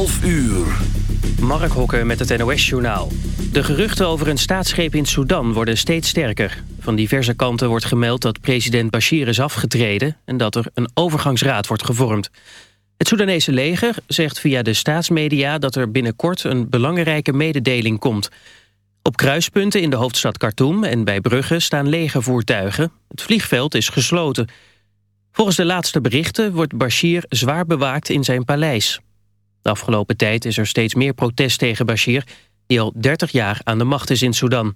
12 uur. Mark Hokker met het NOS-journaal. De geruchten over een staatsgreep in Sudan worden steeds sterker. Van diverse kanten wordt gemeld dat president Bashir is afgetreden... en dat er een overgangsraad wordt gevormd. Het Soedanese leger zegt via de staatsmedia... dat er binnenkort een belangrijke mededeling komt. Op kruispunten in de hoofdstad Khartoum en bij Brugge staan legervoertuigen. Het vliegveld is gesloten... Volgens de laatste berichten wordt Bashir zwaar bewaakt in zijn paleis. De afgelopen tijd is er steeds meer protest tegen Bashir... die al 30 jaar aan de macht is in Sudan.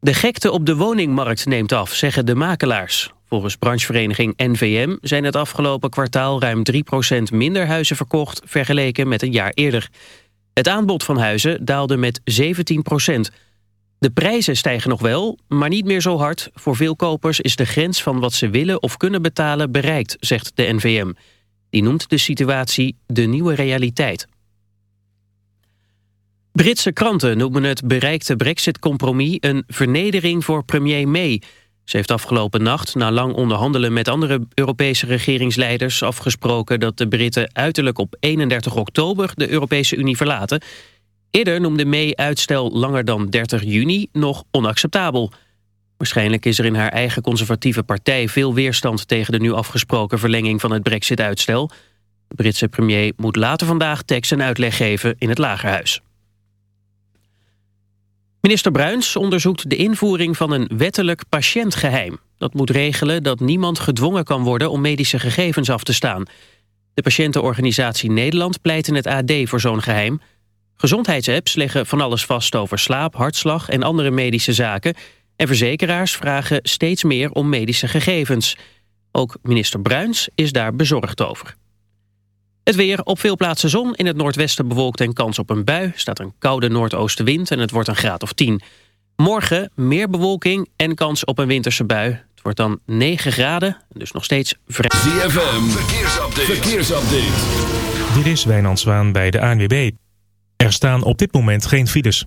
De gekte op de woningmarkt neemt af, zeggen de makelaars. Volgens branchevereniging NVM zijn het afgelopen kwartaal... ruim 3% minder huizen verkocht vergeleken met een jaar eerder. Het aanbod van huizen daalde met 17% de prijzen stijgen nog wel, maar niet meer zo hard. Voor veel kopers is de grens van wat ze willen of kunnen betalen bereikt, zegt de NVM. Die noemt de situatie de nieuwe realiteit. Britse kranten noemen het bereikte brexit-compromis een vernedering voor premier May. Ze heeft afgelopen nacht, na lang onderhandelen met andere Europese regeringsleiders, afgesproken dat de Britten uiterlijk op 31 oktober de Europese Unie verlaten Eerder noemde May uitstel langer dan 30 juni nog onacceptabel. Waarschijnlijk is er in haar eigen conservatieve partij veel weerstand tegen de nu afgesproken verlenging van het brexit-uitstel. De Britse premier moet later vandaag tekst en uitleg geven in het Lagerhuis. Minister Bruins onderzoekt de invoering van een wettelijk patiëntgeheim. Dat moet regelen dat niemand gedwongen kan worden om medische gegevens af te staan. De patiëntenorganisatie Nederland pleit in het AD voor zo'n geheim... Gezondheidsapps leggen van alles vast over slaap, hartslag en andere medische zaken. En verzekeraars vragen steeds meer om medische gegevens. Ook minister Bruins is daar bezorgd over. Het weer op veel plaatsen zon, in het noordwesten bewolkt en kans op een bui. Staat een koude noordoostenwind en het wordt een graad of 10. Morgen meer bewolking en kans op een winterse bui. Het wordt dan 9 graden, dus nog steeds vrij. ZFM, verkeersupdate. verkeersupdate. Dit is Wijnand Zwaan bij de ANWB. Er staan op dit moment geen files.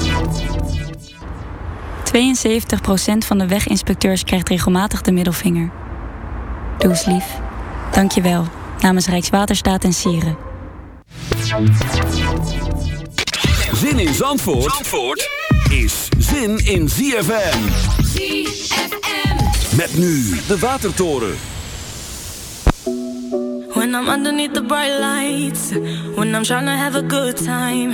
72% van de weginspecteurs krijgt regelmatig de middelvinger. Doe eens lief. Dank je wel. Namens Rijkswaterstaat en Sieren. Zin in Zandvoort, Zandvoort is zin in ZFM. ZFM. Met nu de Watertoren. When I'm underneath the bright lights, when I'm trying to have a good time.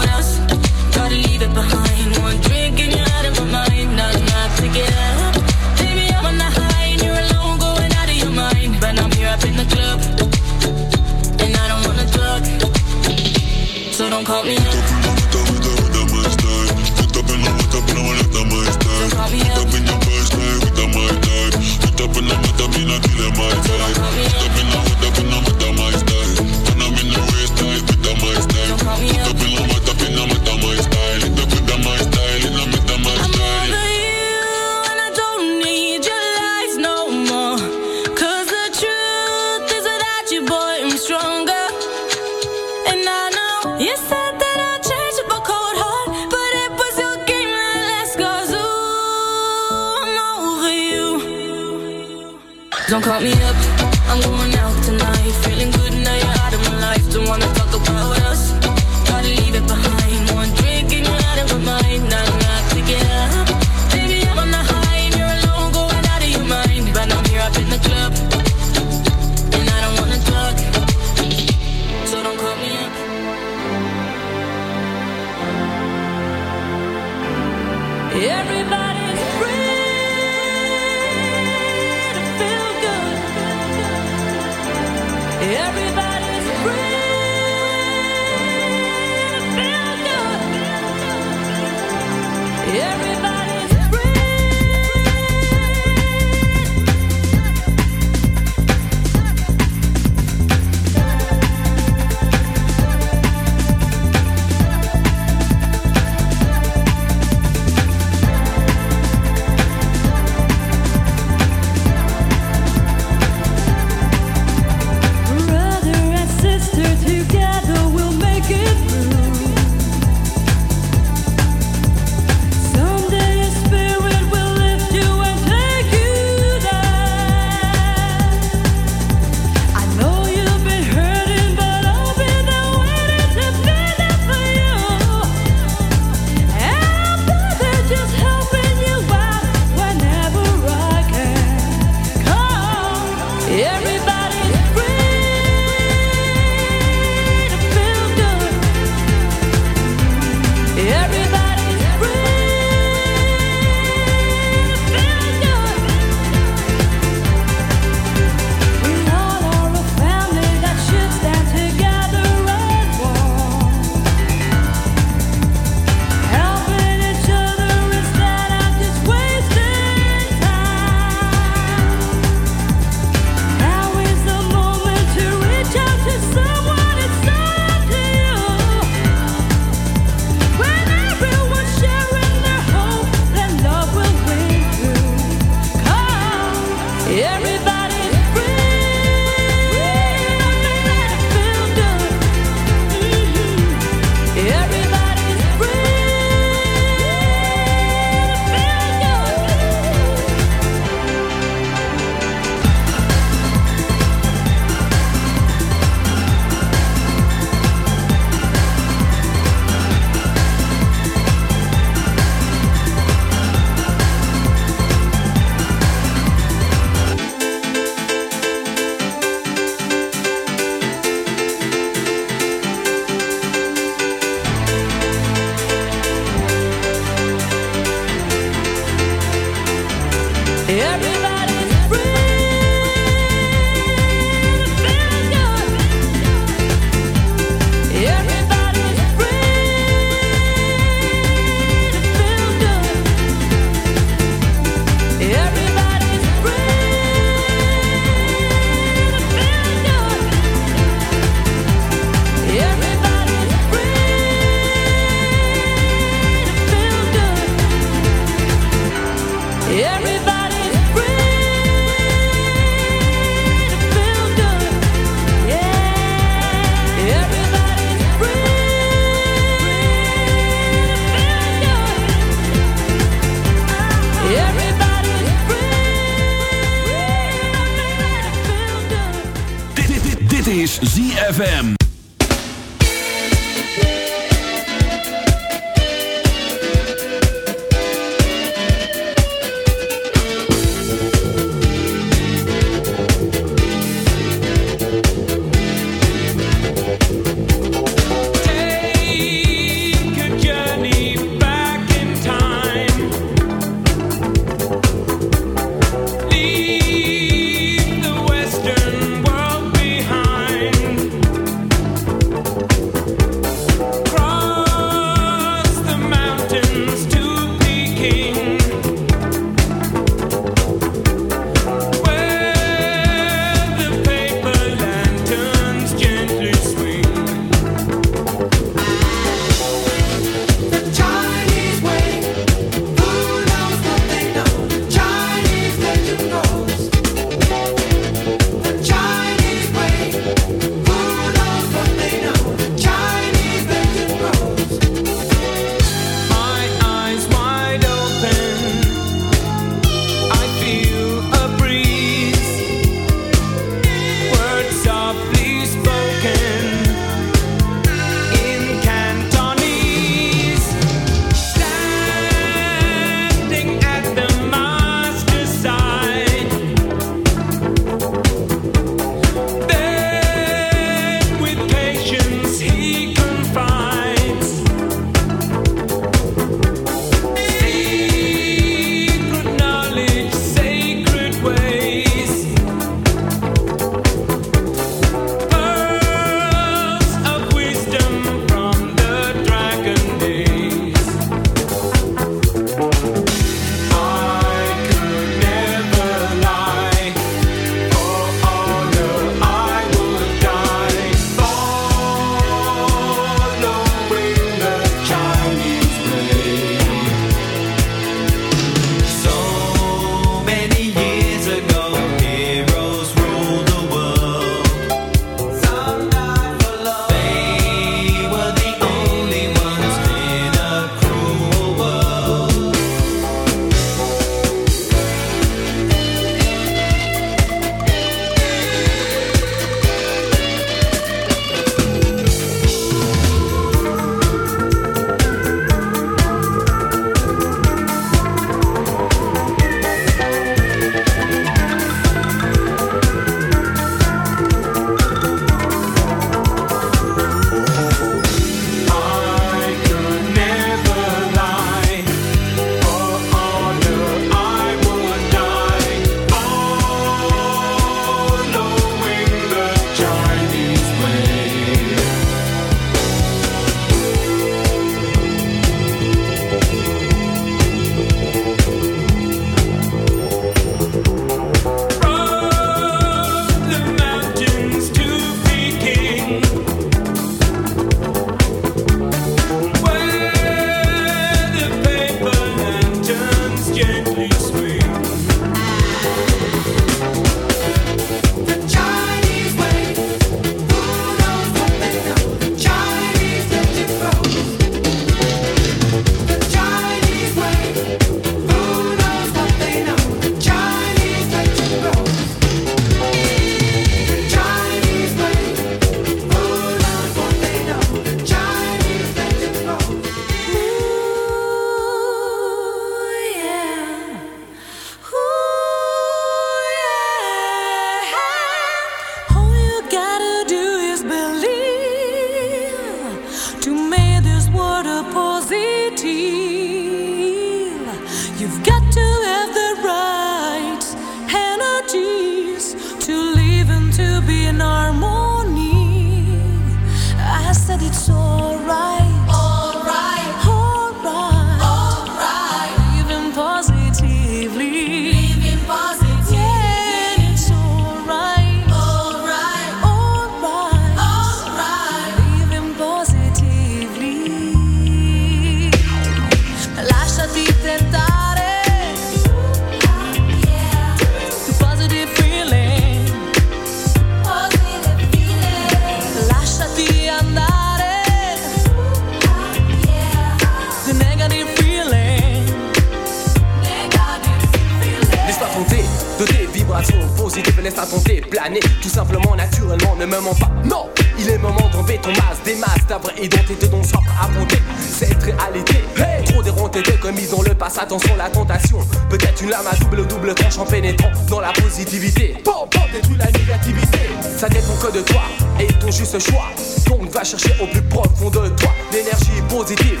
Positives, laisse-toi tenter, planer, tout simplement, naturellement, ne me mens pas. Non, Il est moment d'enlever ton masque, des masques, ta vraie identité dont soif à monter. Cette réalité, hey trop déronté de ils ont le passe, attention la tentation. Peut-être une lame à double double tranche en pénétrant dans la positivité. Bon, bon, détruit la négativité. Ça dépend que de toi et ton juste choix. Donc va chercher au plus profond de toi l'énergie positive.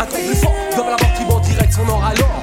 Un truc plus fort, dans la mort qui en direct son or alors.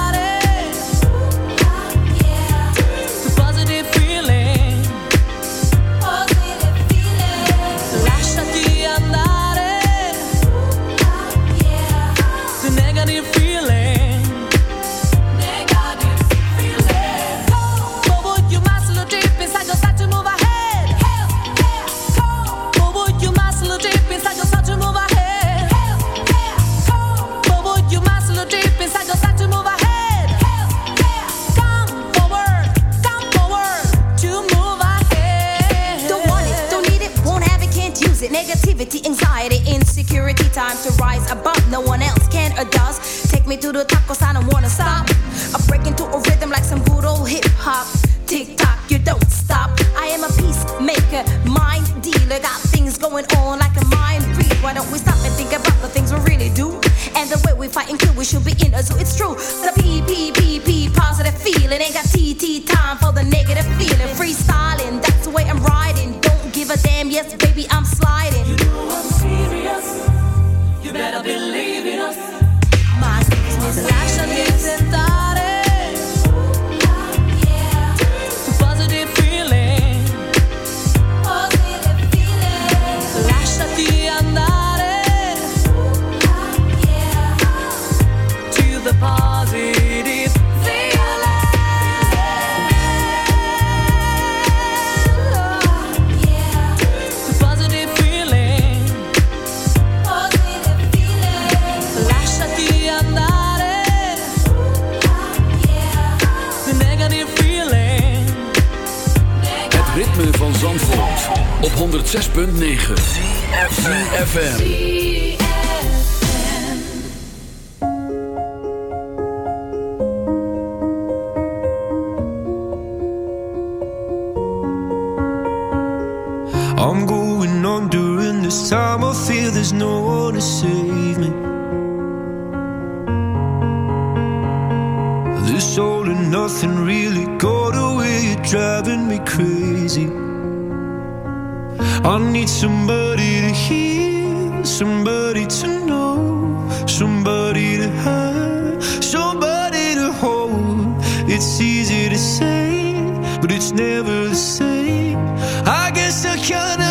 save me. This all and nothing really got away. Driving me crazy. I need somebody to hear, somebody to know, somebody to have, somebody to hold. It's easy to say, but it's never the same. I guess I kinda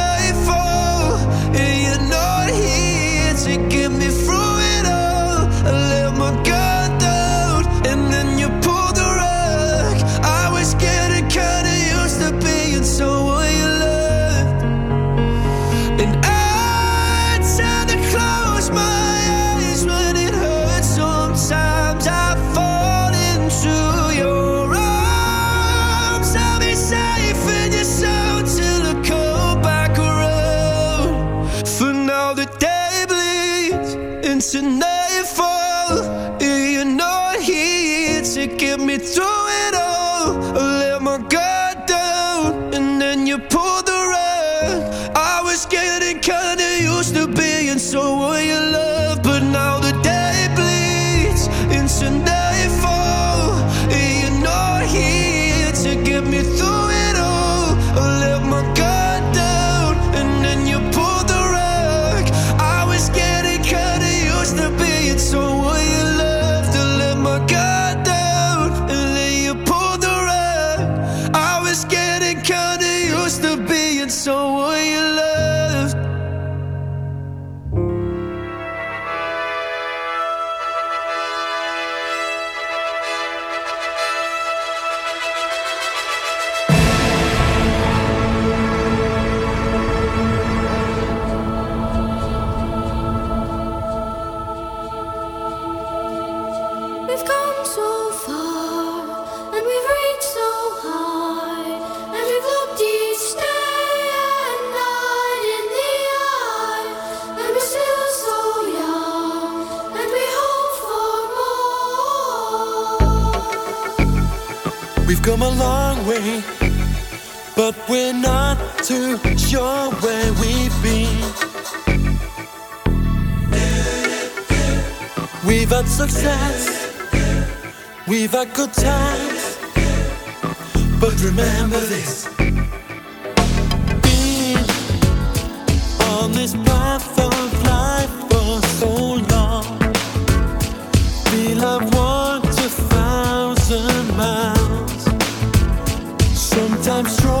through to show where we've been. We've had success, we've had good times, but remember this. Been on this path of life for so long, we have walked a thousand miles, sometimes strong.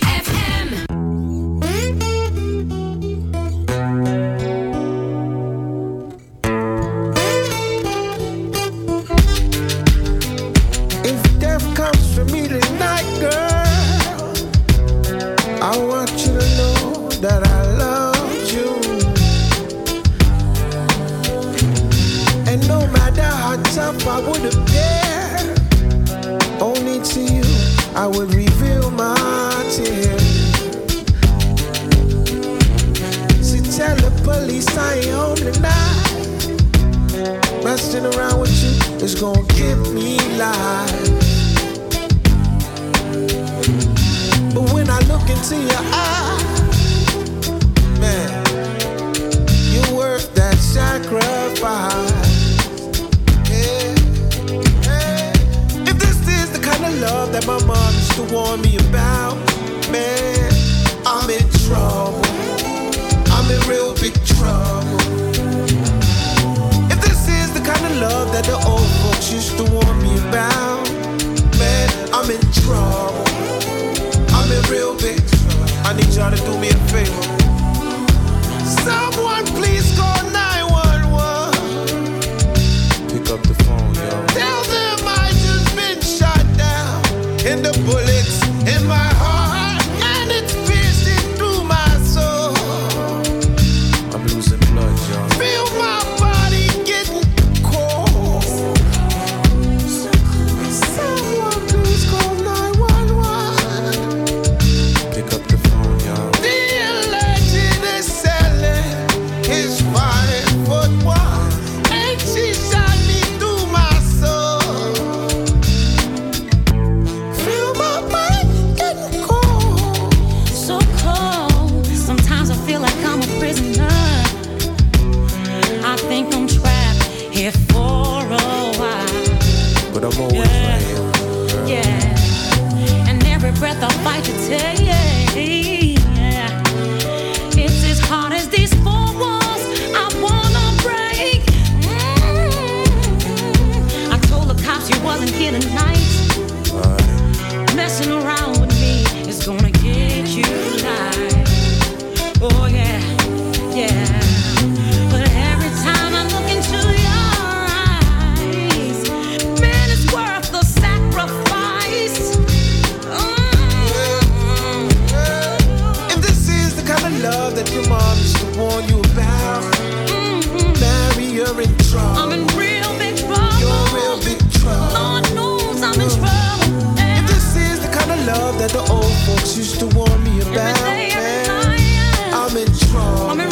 I need y'all to do me a favor. the old folks used to warn me about. Day, I'm in trouble.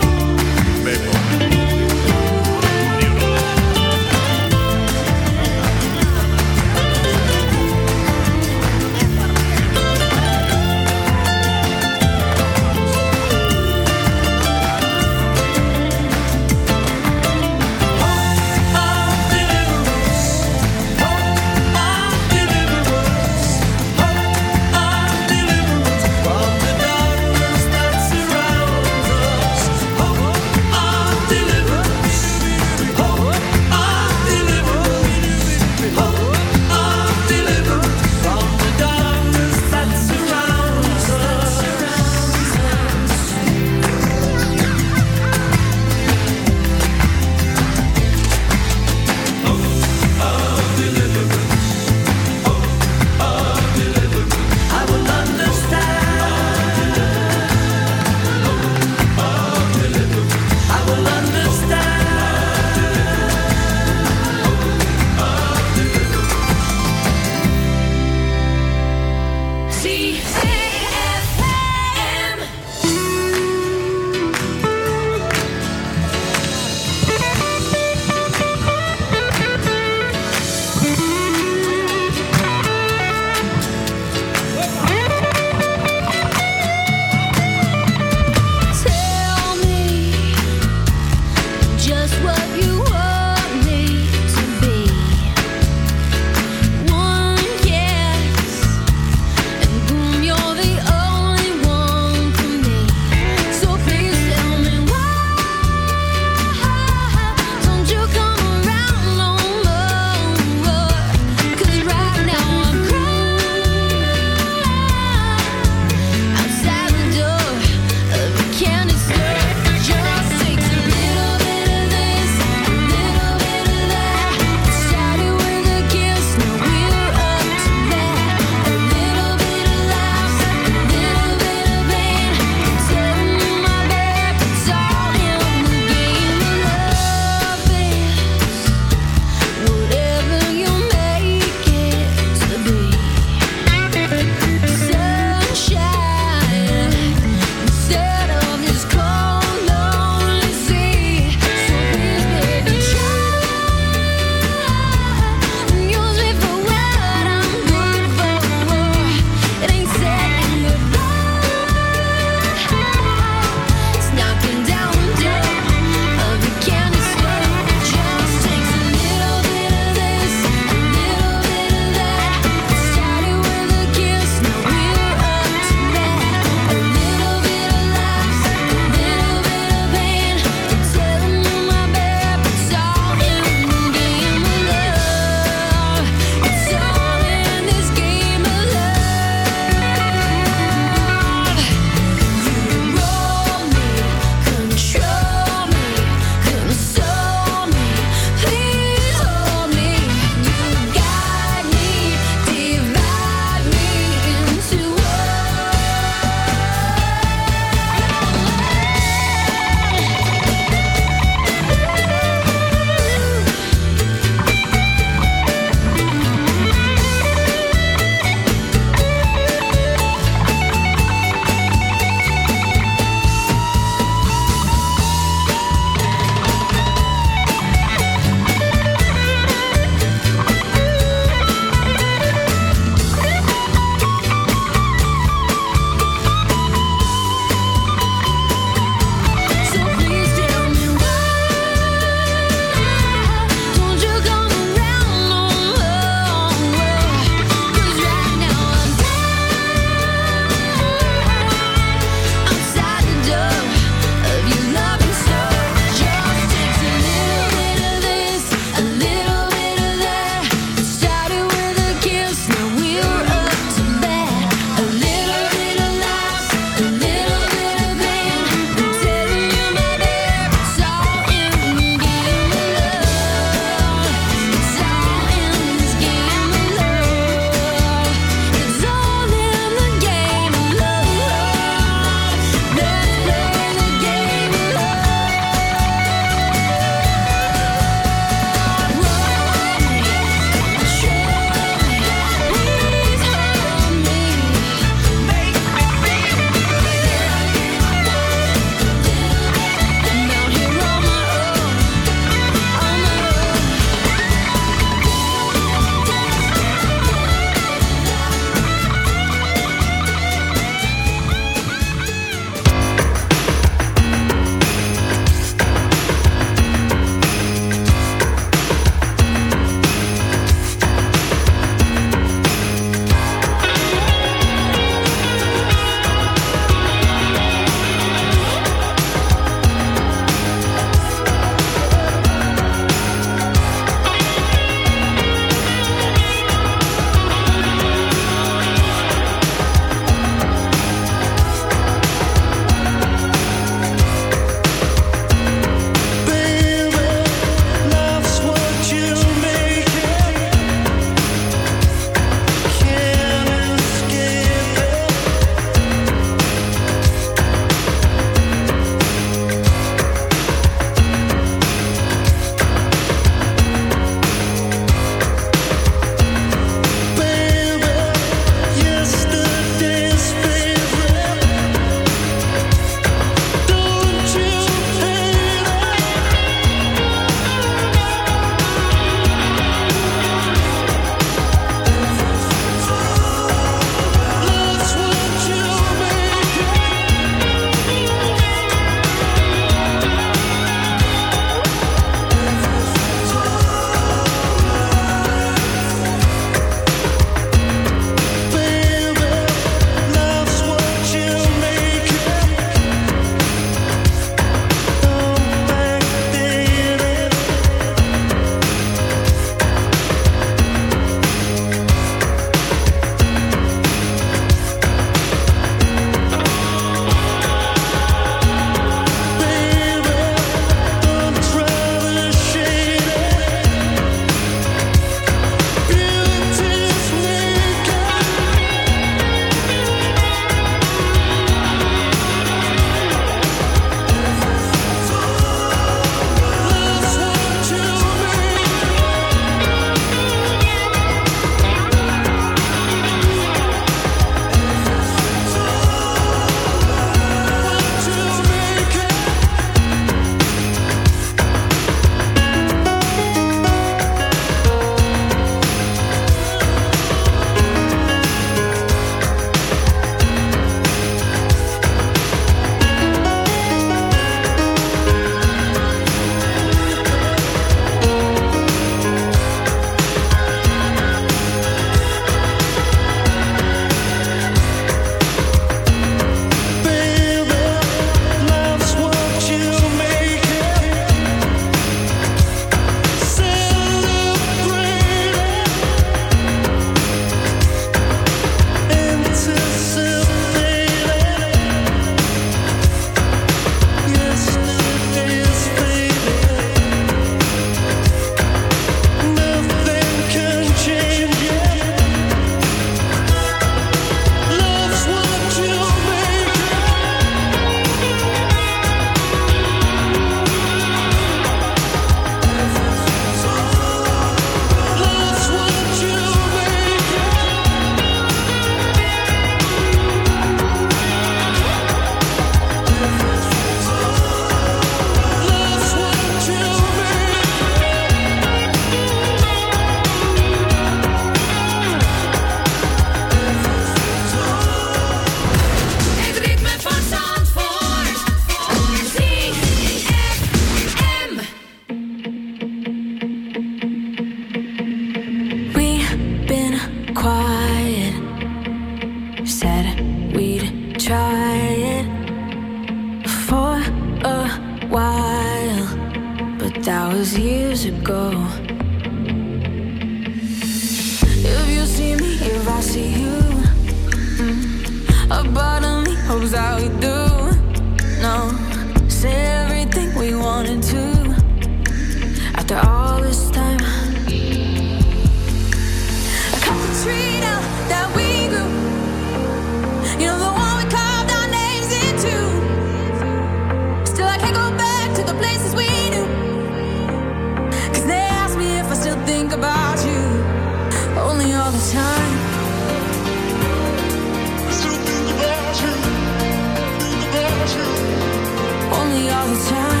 All the time.